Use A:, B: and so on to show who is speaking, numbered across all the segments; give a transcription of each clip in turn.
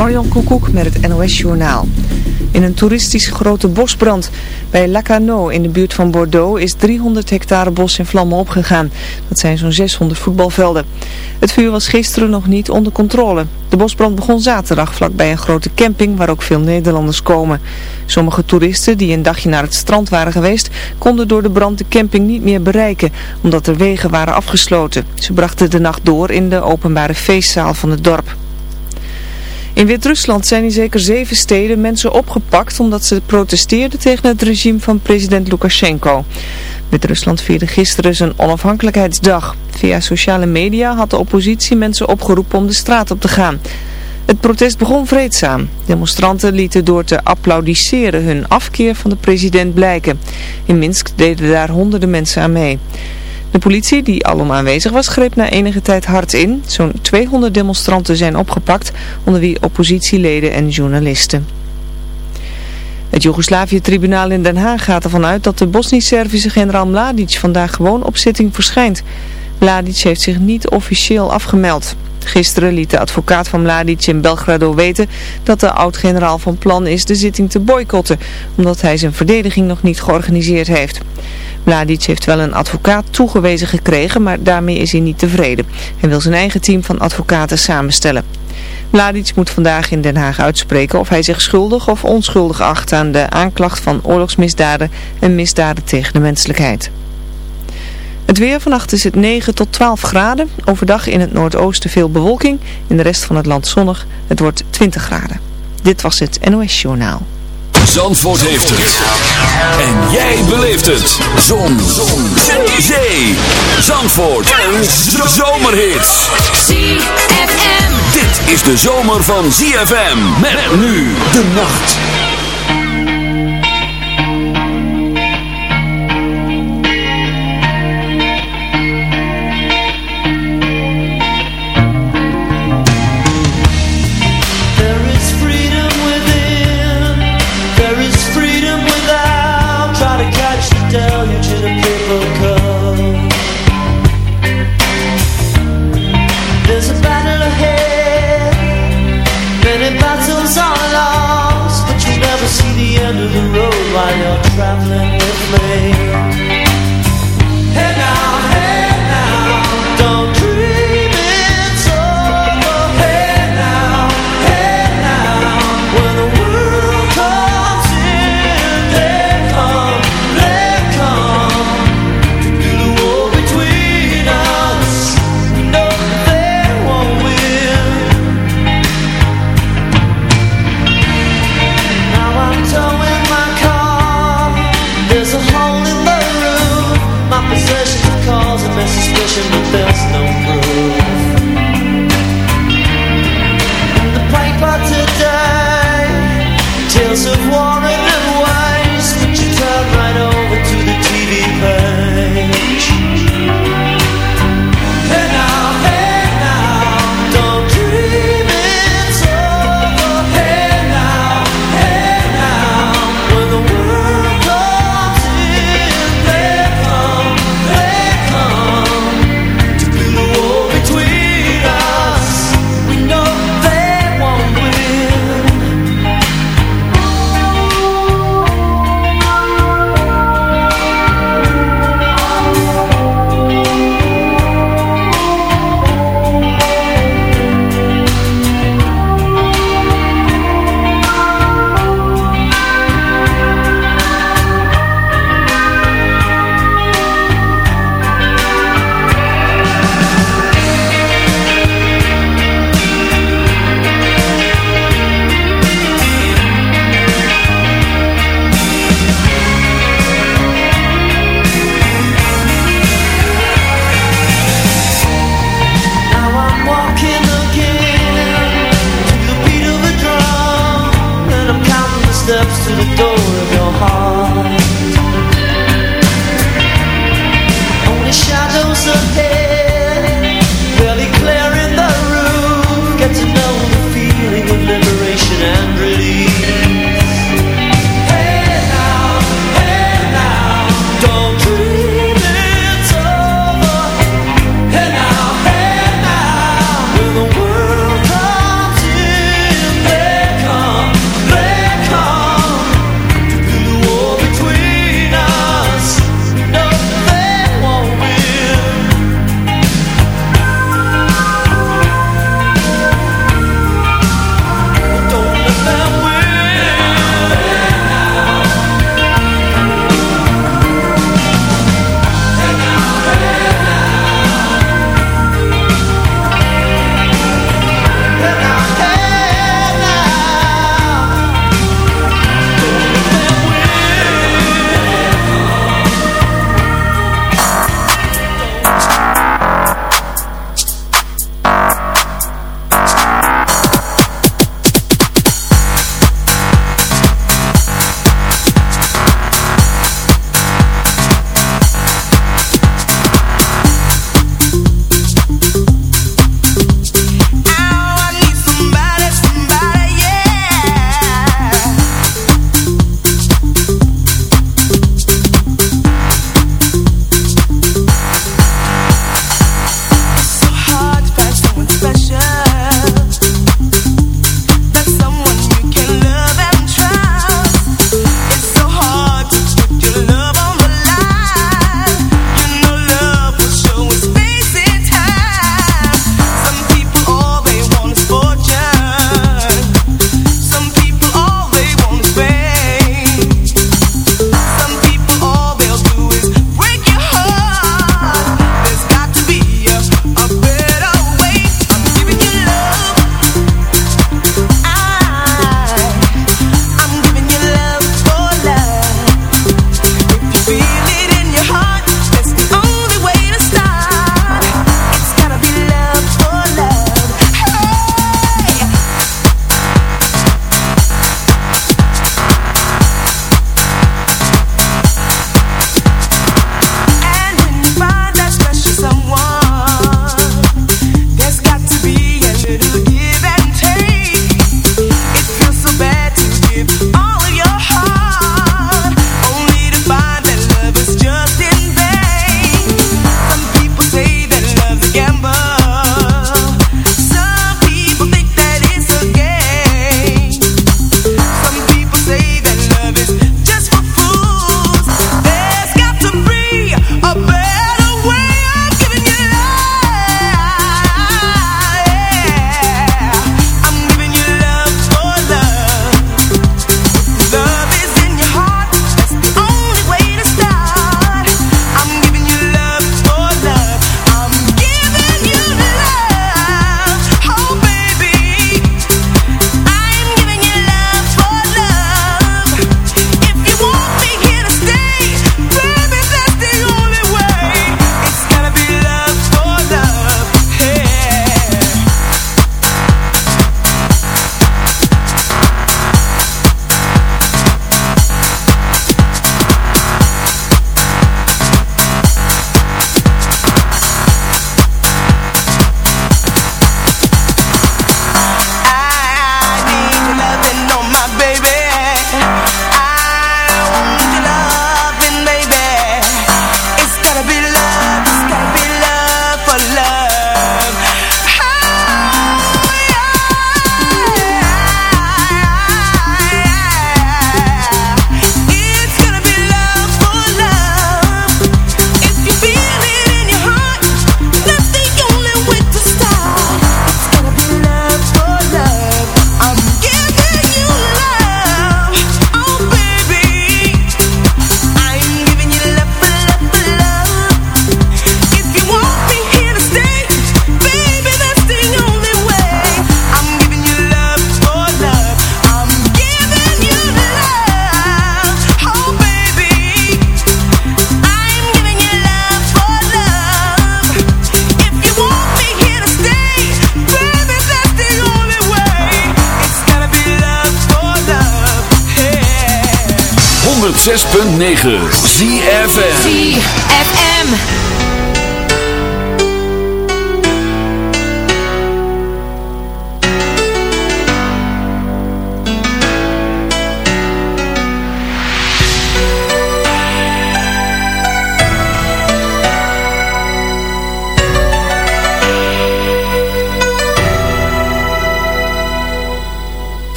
A: Marion Koekoek met het NOS Journaal. In een toeristisch grote bosbrand bij Lacano in de buurt van Bordeaux is 300 hectare bos in vlammen opgegaan. Dat zijn zo'n 600 voetbalvelden. Het vuur was gisteren nog niet onder controle. De bosbrand begon zaterdag vlakbij een grote camping waar ook veel Nederlanders komen. Sommige toeristen die een dagje naar het strand waren geweest konden door de brand de camping niet meer bereiken omdat de wegen waren afgesloten. Ze brachten de nacht door in de openbare feestzaal van het dorp. In Wit-Rusland zijn in zeker zeven steden mensen opgepakt omdat ze protesteerden tegen het regime van president Lukashenko. Wit-Rusland vierde gisteren zijn onafhankelijkheidsdag. Via sociale media had de oppositie mensen opgeroepen om de straat op te gaan. Het protest begon vreedzaam. Demonstranten lieten door te applaudisseren hun afkeer van de president blijken. In Minsk deden daar honderden mensen aan mee. De politie, die alom aanwezig was, greep na enige tijd hard in. Zo'n 200 demonstranten zijn opgepakt, onder wie oppositieleden en journalisten. Het Joegoslavië-tribunaal in Den Haag gaat ervan uit dat de Bosnisch-Servische generaal Mladic vandaag gewoon op zitting verschijnt. Mladic heeft zich niet officieel afgemeld. Gisteren liet de advocaat van Mladic in Belgrado weten dat de oud-generaal van plan is de zitting te boycotten, omdat hij zijn verdediging nog niet georganiseerd heeft. Mladic heeft wel een advocaat toegewezen gekregen, maar daarmee is hij niet tevreden. Hij wil zijn eigen team van advocaten samenstellen. Mladic moet vandaag in Den Haag uitspreken of hij zich schuldig of onschuldig acht aan de aanklacht van oorlogsmisdaden en misdaden tegen de menselijkheid. Het weer vannacht is het 9 tot 12 graden. Overdag in het noordoosten veel bewolking. In de rest van het land zonnig. Het wordt 20 graden. Dit was het NOS Journaal.
B: Zandvoort heeft het. En jij beleeft het. Zon. Zon. Zee. Zandvoort. Een zomerhit.
C: ZFM.
B: Dit is de zomer van ZFM. Met nu de nacht.
C: 106.9 ZFM
D: ZFM.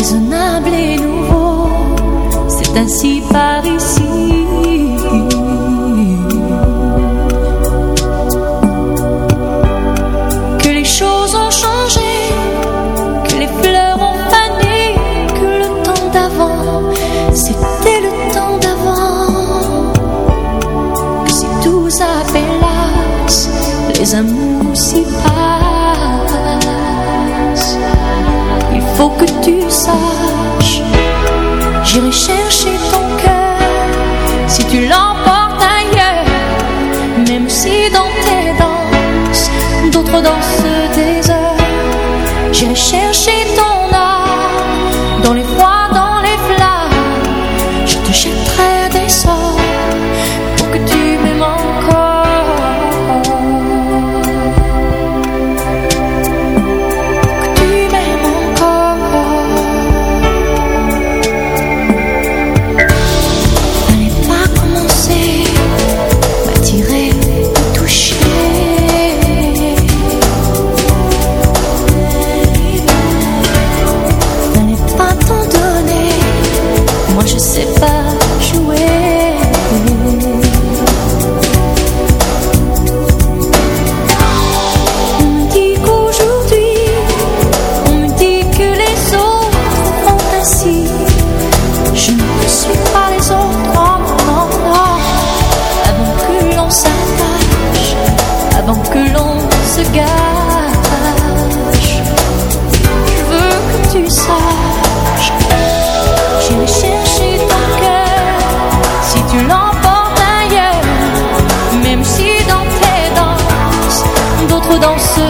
D: raisonnable et nouveau. C'est ainsi par ici. que tu saches, j'irai chercher ton cœur si tu l'emportes ailleurs, même si dans tes danses, d'autres danses.
E: dançar.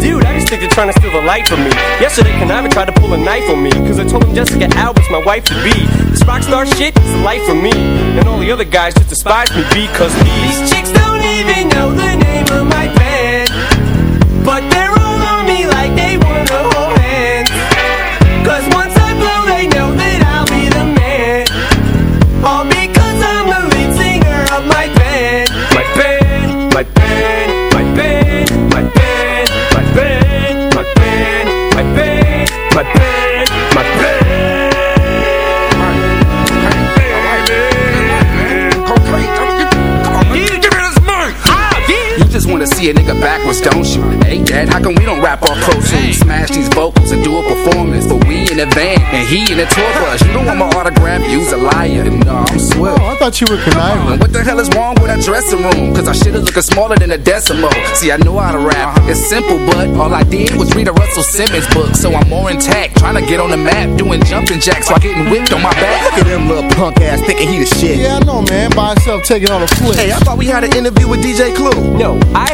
F: Dude, I just think they're trying to steal the light from me. Yesterday, Kuniva tried to pull a knife on me. Cause I told him Jessica Alba's my wife to be. This rock star shit is the life for me. And all the other guys just despise me because these chicks don't even know the name of my band. But they're all on me like they wanna hold hands. Cause once I blow, they know that I'll be the man. All because I'm the lead singer of my band. My band, my band,
G: You wanna see a nigga backwards, don't you? Hey, Dad, how come we don't rap off Pro Tools? Smash these vocals and do a performance. But we in the van and he in the tour bus. You don't want my autograph, you's a liar. No, I'm swift.
H: Oh, I thought you were Kuniva.
G: What the hell is wrong with that dressing room? Cause I should've looking smaller than a decimal. See, I know how to rap. Uh-huh. It's simple, but all I did was read a Russell Simmons book. So I'm more intact. Trying to get on the map, doing jumping jacks while getting whipped on my back.
H: Look at them little punk ass thinking he the shit. Yeah, I know, man. By himself taking on a flip.
G: Hey, I thought we had an interview with DJ Clue.
F: No, I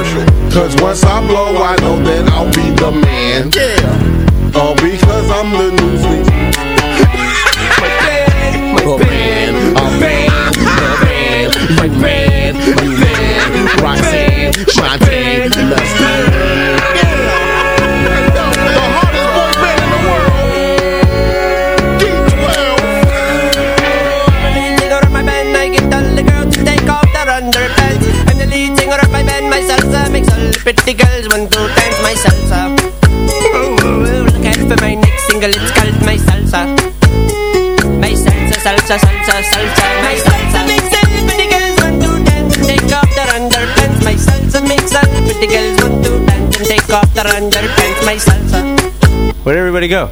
H: Cause once I blow, I know that I'll be the man. Yeah. All because I'm the newsweek. my band, my band, a band, a band, my band, my band, Roxanne, Shantae,
F: Pretty girls want to dance my salsa. Ooh, look out for my next single, it's called my salsa. My salsa, salsa, salsa, salsa, my salsa makes all the pretty girls want to dance and take off their underpants. My salsa makes all the pretty girls want to dance and take off their underpants. My salsa. Where'd everybody go?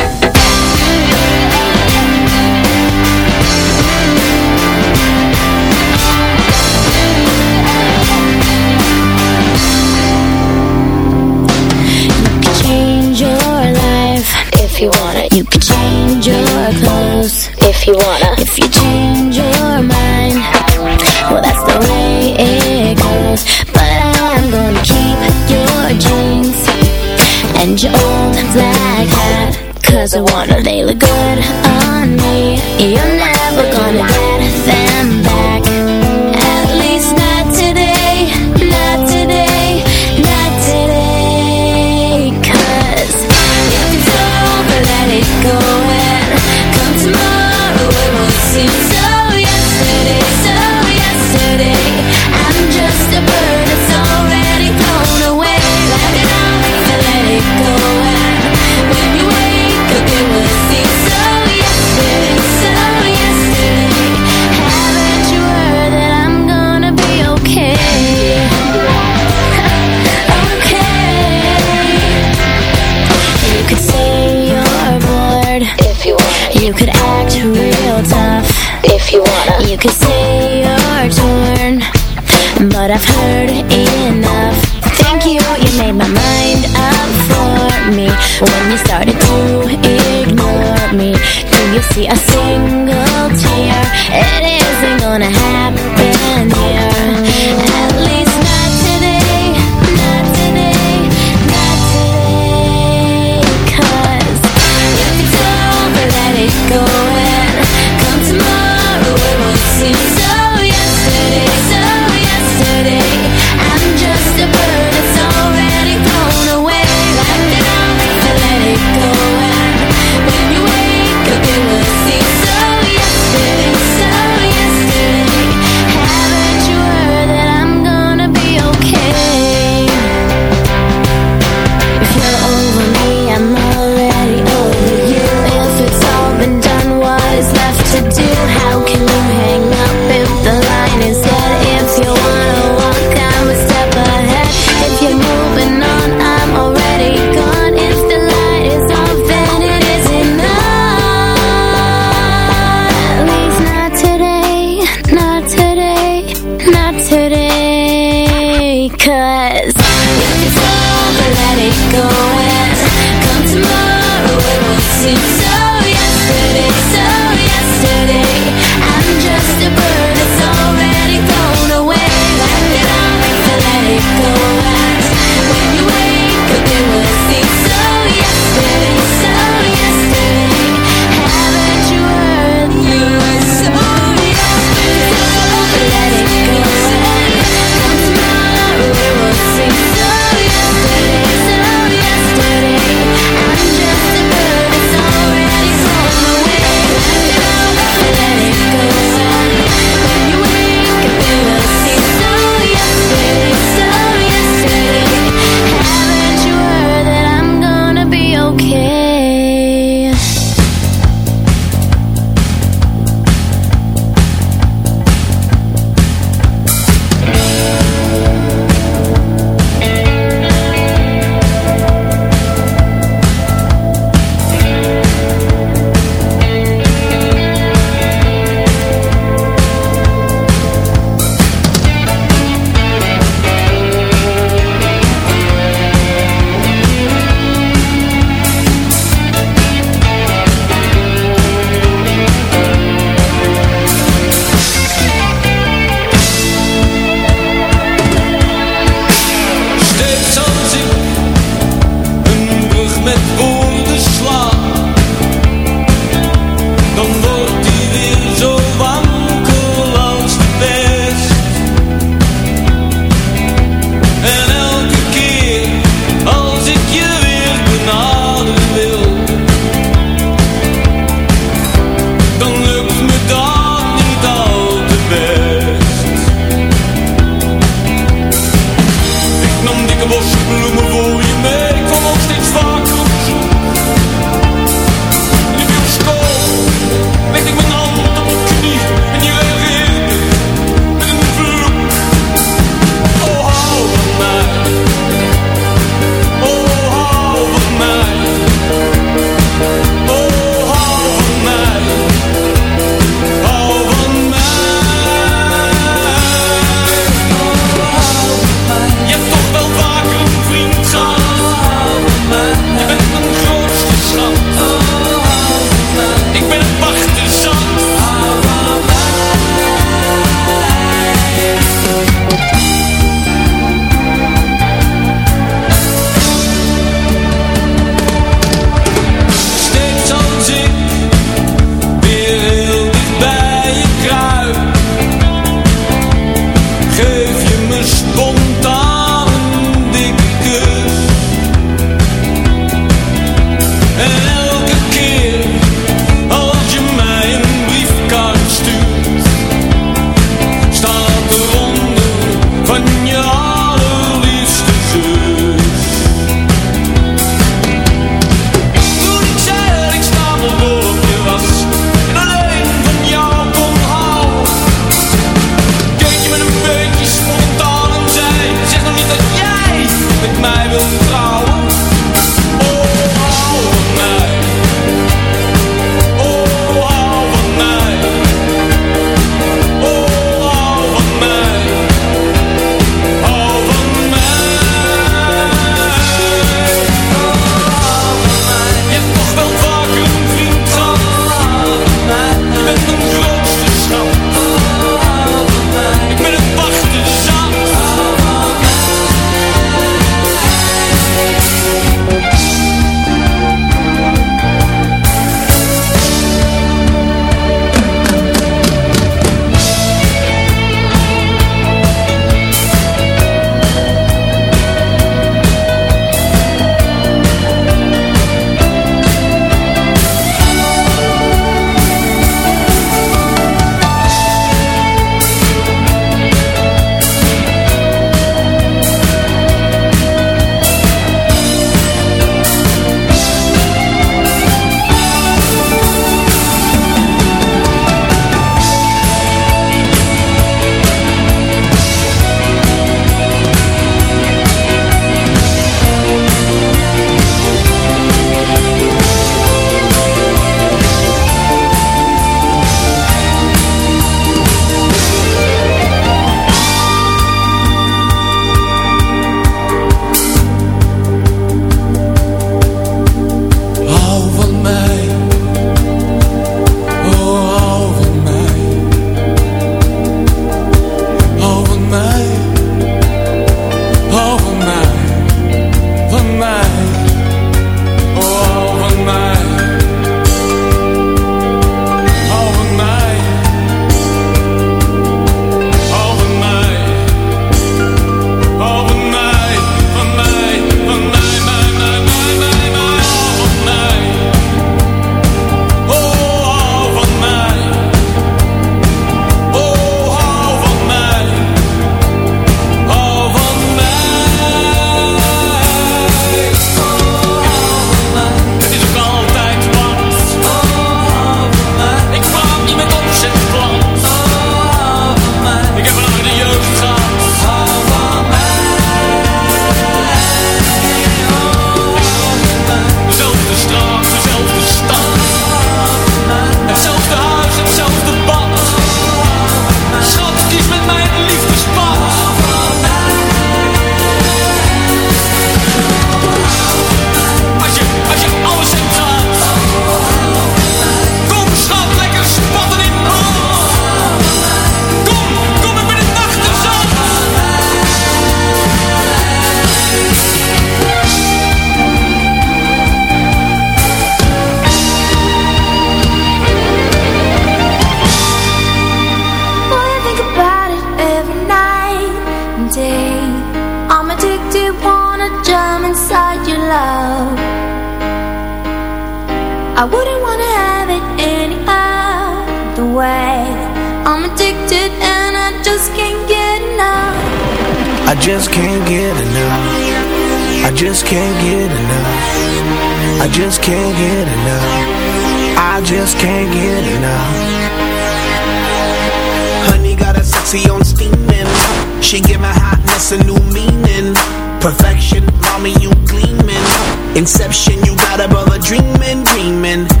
I: Dreaming, dreaming.